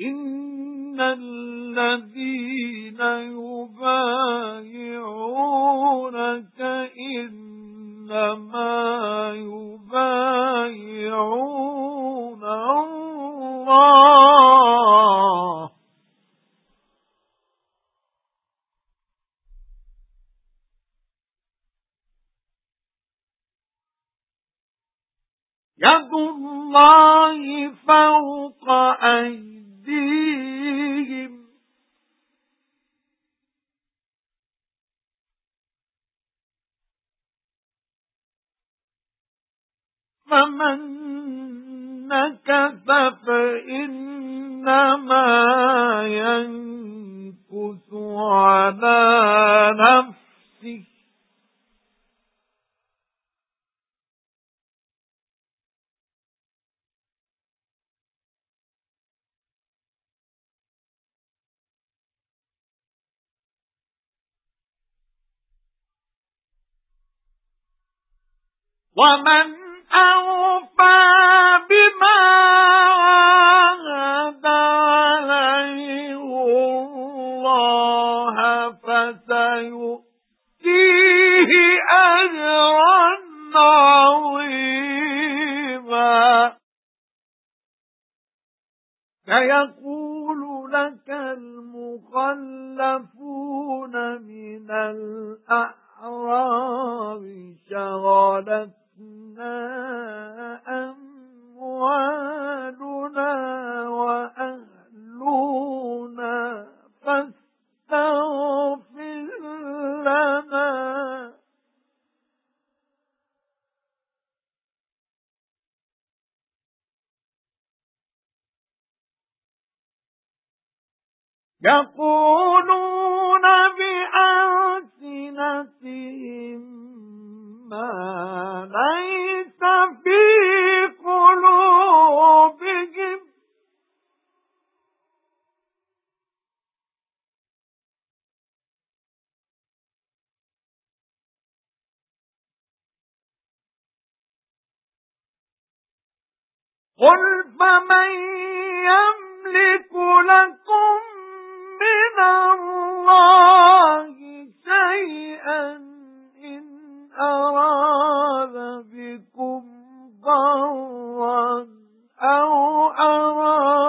إِنَّ الَّذِينَ يُبَايِعُونَكَ إِنَّمَا يُبَايِعُونَ اللَّهَ يَدُ اللَّهِ فَوْقَ أَيْدِيهِمْ فَمَن نَكَثَ فَإِنَّمَا يَنكُثُ عَلَى نَفْسِهِ وَمَنْ أَوْفَى بِمَا اللَّهَ فَسَيُؤْتِيهِ أَجْرًا لَكَ الْمُخَلَّفُونَ مِنَ الْأَعْرَابِ شَغَلَتْ يَقُولُونَ بِأَلْسِنَتِهِم مَا لَيْسَ فِي قُلُوبِهِمْ. قُلْ فَمَن أراد بكم ضرا أو أراد